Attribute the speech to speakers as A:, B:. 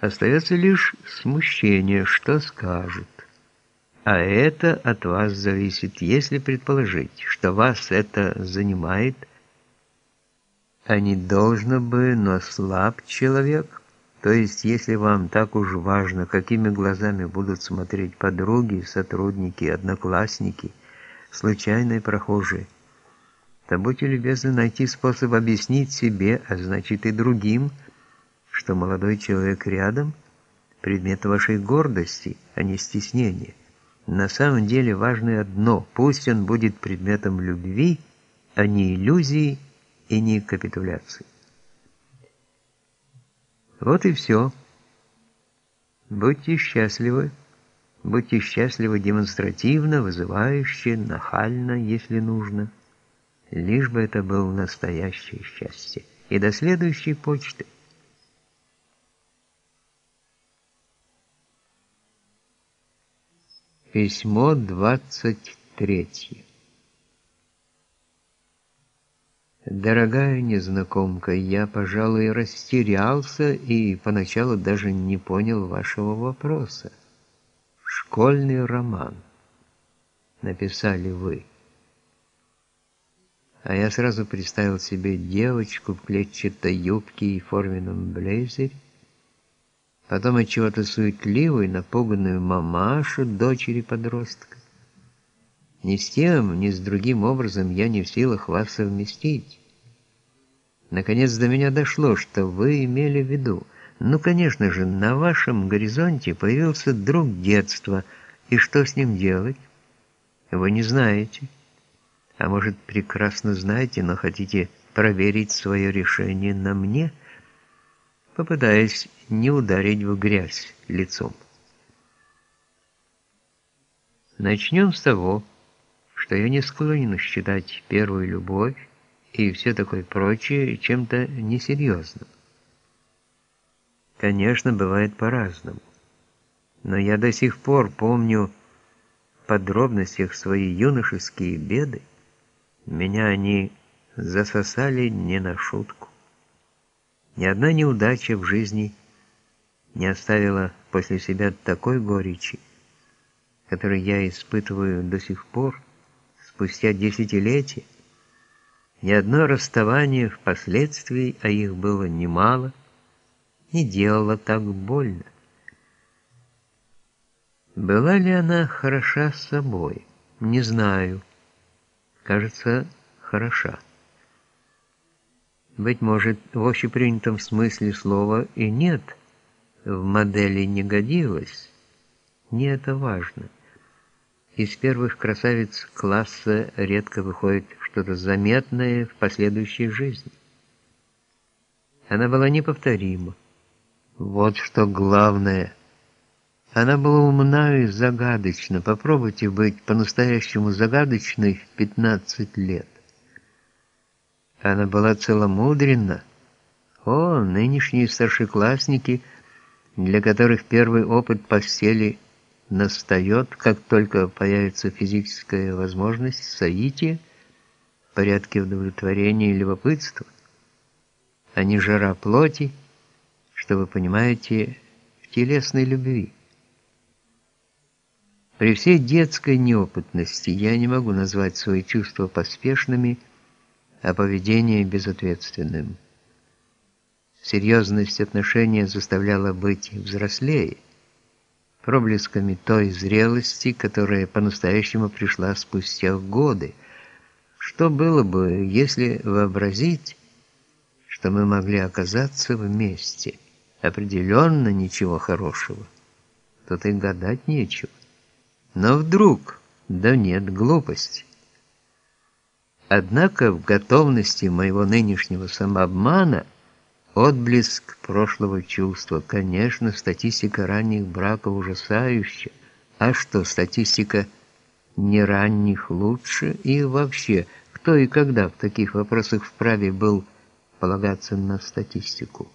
A: Остается лишь смущение, что скажут. А это от вас зависит, если предположить, что вас это занимает, а не должно бы, но слаб человек, то есть если вам так уж важно, какими глазами будут смотреть подруги, сотрудники, одноклассники, случайные прохожие, то будьте любезны найти способ объяснить себе, а значит и другим, что молодой человек рядом – предмет вашей гордости, а не стеснения. На самом деле важно одно – пусть он будет предметом любви, а не иллюзии и не капитуляции. Вот и все. Будьте счастливы. Будьте счастливы демонстративно, вызывающе, нахально, если нужно. Лишь бы это было настоящее счастье. И до следующей почты. Письмо 23. Дорогая незнакомка, я, пожалуй, растерялся и поначалу даже не понял вашего вопроса. Школьный роман. Написали вы. А я сразу представил себе девочку в клетчатой юбке и форменном блейзере, потом от чего-то суетливую, напуганную мамашу дочери подростка. Ни с тем, ни с другим образом я не в силах вас совместить. Наконец до меня дошло, что вы имели в виду. Ну, конечно же, на вашем горизонте появился друг детства, и что с ним делать? Вы не знаете. А может, прекрасно знаете, но хотите проверить свое решение на мне – попытаясь не ударить в грязь лицом. Начнем с того, что я не склонен считать первую любовь и все такое прочее чем-то несерьезным. Конечно, бывает по-разному, но я до сих пор помню в подробностях свои юношеские беды, меня они засосали не на шутку. Ни одна неудача в жизни не оставила после себя такой горечи, которую я испытываю до сих пор, спустя десятилетия. Ни одно расставание впоследствии, а их было немало, не делало так больно. Была ли она хороша с собой? Не знаю. Кажется, хороша. Быть может, в общепринятом смысле слова и нет, в модели не годилось. Не это важно. Из первых красавиц класса редко выходит что-то заметное в последующей жизни. Она была неповторима. Вот что главное. Она была умна и загадочна. Попробуйте быть по-настоящему загадочной в 15 лет. Она была целомудренна. О, нынешние старшеклассники, для которых первый опыт постели настает, как только появится физическая возможность соития, в порядке удовлетворения и любопытства, а не жара плоти, что вы понимаете, в телесной любви. При всей детской неопытности я не могу назвать свои чувства поспешными, а поведение безответственным. Серьезность отношения заставляла быть взрослее, проблесками той зрелости, которая по-настоящему пришла спустя годы. Что было бы, если вообразить, что мы могли оказаться вместе? Определенно ничего хорошего. Тут и гадать нечего. Но вдруг, да нет, глупость. Однако в готовности моего нынешнего самообмана отблеск прошлого чувства. Конечно, статистика ранних браков ужасающая. А что, статистика не ранних лучше? И вообще, кто и когда в таких вопросах вправе был полагаться на статистику?